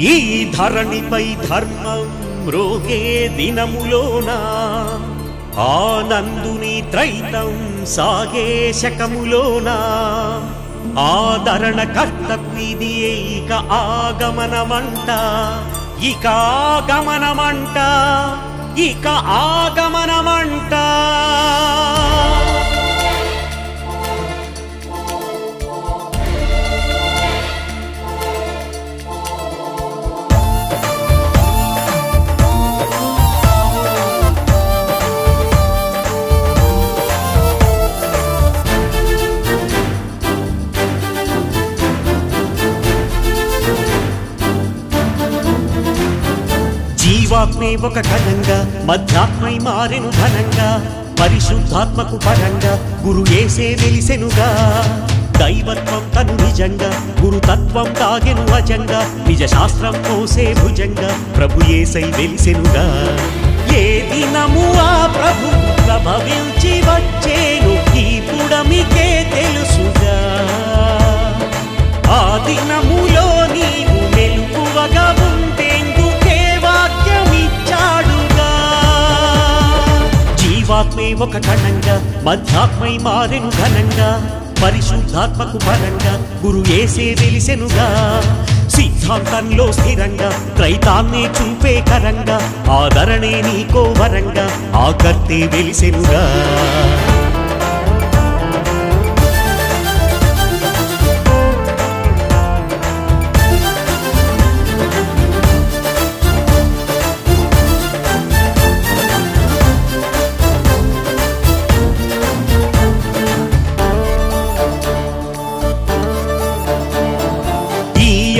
ఈ ధరణిపై ధర్మం రోగే దినములోన. ఆనందుని త్రైతం సాగే శకములోన. ఆదరణ కర్తకు ఇది ఇక ఆగమనమంట. ఇక ఆగమనమంట. ఇక ఆగమనమంట. జీవాత్మే ఒక కణంగా మధ్యాత్మై మారెను ఘనంగా పరిశుద్ధాత్మకు పరంగా గురు ఏసే వెలిసెనుగా. దైవత్వం తను నిజంగా గురుతత్వం తాగెను అజంగా నిజ శాస్త్రం కోసే భుజంగా ప్రభు ఏసై వెలిసెనుగా. ఏ దినము ఆ ప్రభు ప్రభవించి వచ్చే ఒక కణంగా మధ్యాత్మై మారెను ఘనంగా పరిశుద్ధాత్మకు పరంగా గురు ఏసే వెలిసెనుగా. సిద్ధాంతంలో స్థిరంగా త్రైతాన్నే చూపే కరంగా ఆదరణే నీకో వరంగా ఆకర్తే వెలిసెనుగా.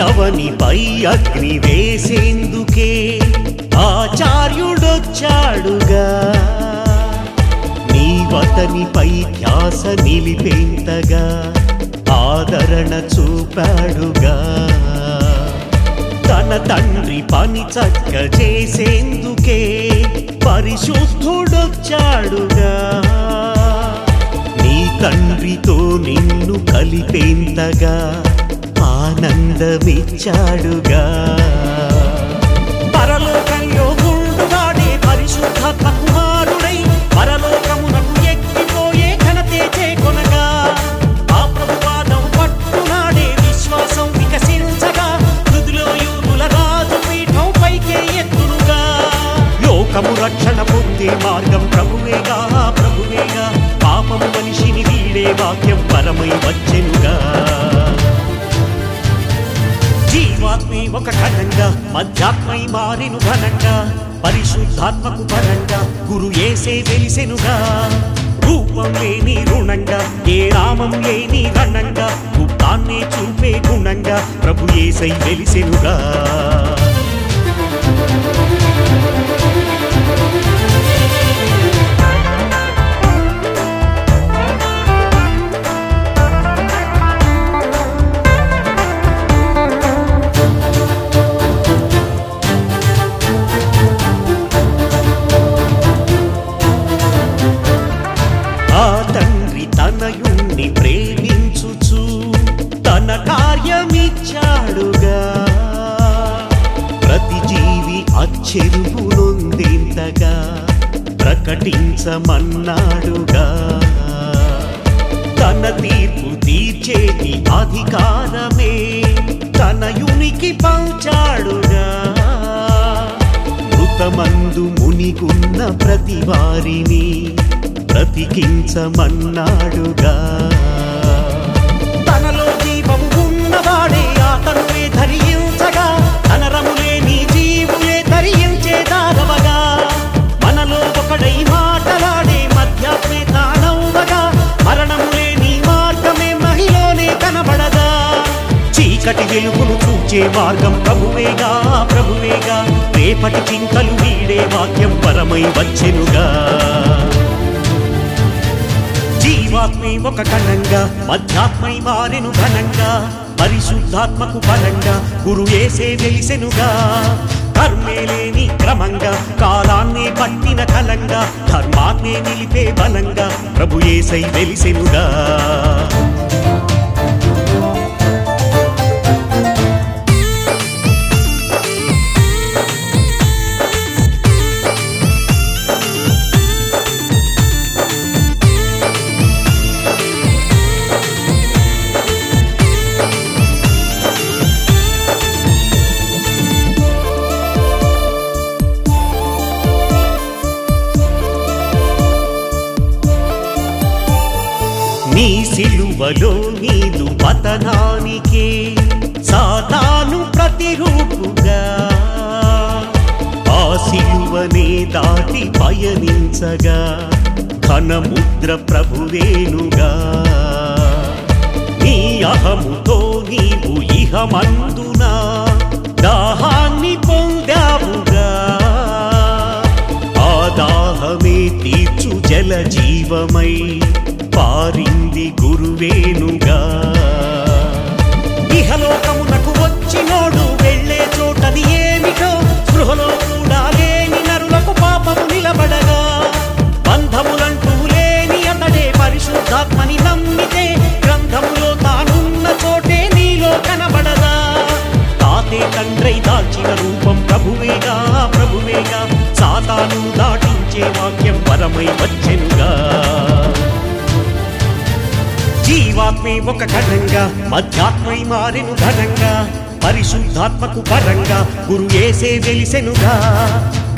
అవనిపై అగ్ని వేసేందుకే ఆచార్యుడొచ్చాడుగా. నీవతనిపై ధ్యాస నిలిపేంతగా ఆదరణ చూపాడుగా. తన తండ్రి పని చక్క చేసేందుకే పరిశుద్ధుడొచ్చాడుగా. నీ తండ్రితో నిన్ను కలిపేంతగా ఆనందమిచ్చాడుగా. పరలోకంలో ఉండువాడే పరిశుద్ధాత్మ కుమారుడై పరలోకమునకు ఎక్కిపోయే ఘనతే చేకొనగా ఆ ప్రభుపాదం పట్టునాడే విశ్వాసం వికసించగా. హృదిలో యూదుల రాజు పీఠం పైకే ఎత్తునుగా. లోకము రక్షణ పొందే మార్గం ప్రభువేగా ప్రభువేగా. పాపము మనిషిని వీడే వాక్యం పరమై వచ్చెనుగా. జీవాత్మే ఒక ఘనంగా మధ్యాత్మై మారిను ఘనంగా పరిశుద్ధాత్మకు పరంగా గురు ఏసే వెలిసెనుగా. రూపం లేని రుణంగా ఏ రామం లేని ఘనంగా గుప్తాన్నే చూపే గుణంగా ప్రభు ఏసై వెలిసెనుగా. అచ్చెరువు ప్రకటించమన్నాడుగా. తన తీర్పు తీర్చేటి అధికారమే తనయునికి పంచాడుగా. మృతమందు మునిగున్న ప్రతి వారిని బ్రతికించమన్నాడుగా. చీకటి వెలుగును చూచే మార్గం ప్రభువేగా ప్రభువేగా రేపటి చింతలు వీడే వాక్యం పరమై వచ్చెనుగా. జీవాత్మే ఒక కణంగా మధ్యాత్మై మారెను ఘనంగా. పరిశుద్ధాత్మకు బలంగా గురు వేసే వెలిసెనుగా. కర్మేలేని క్రమంగా కాలాన్ని పట్టిన కలంగా ధర్మాన్నే నిలిపే బలంగా ప్రభు ఏసై వెలిసెనుగా. నీ సిలువలో నీదు పతనానికే సాతాను ప్రతిరూపుగా. ఆ సిలువనే దాటి పయనించగా ఘనముద్ర ప్రభువేనుగా. నీ అహముతో నీవు ఇహమందున దాహాన్ని పొందావుగా. ఆ దాహమే తీర్చు జల జీవమై పారింది గురువేనుగా ఇహలోకమునకు వచ్చినోడు వెళ్ళే చోటది ఏమిటో స్పృహలో కూడా లేని నరులకు పాపము నిలబడగా. బంధములంటూ లేని అతడే పరిశుద్ధాత్మని నమ్మితే గ్రంథములో తానున్న చోటే నీలో కనబడదా తాతే తండ్రై దాల్చిన రూపం ప్రభువేగా ప్రభువేగా. సాతాను దాటించే వాక్యం పరమై వచ్చెనుగా. జీవాత్మే ఒక ఘనంగా మధ్యాత్మై మారెను ఘనంగా పరిశుద్ధాత్మకు పరంగా గురు ఏసే వెలిసెనుగా.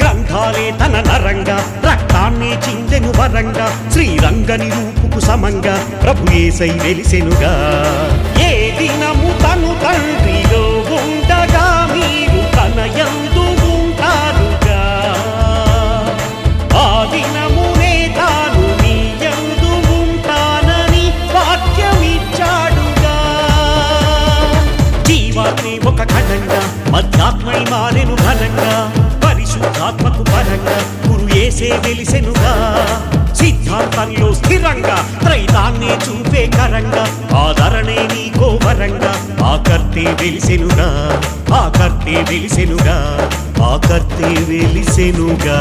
గ్రంథాలే తన నరంగా రక్తాన్నే చిందెను వరంగా శ్రీరంగని రూపుకు సమంగా ప్రభు ఏసై వెలిసెనుగా. ఏ దినము తను తండ్రిలో ఉండగా మీరు తన అధ్యాత్మై మారెను ఘనంగా పరిశుద్ధాత్మకు పరంగా గురు ఏసే వెలిసెనుగా. సిద్ధాంతంలో స్థిరంగా త్రైతాన్నే చూపే కరంగా ఆదరణే నీకో వరంగా ఆకర్తే వెలిసెనుగా ఆకర్తే వెలిసెనుగా ఆకర్తే వెలిసెనుగా.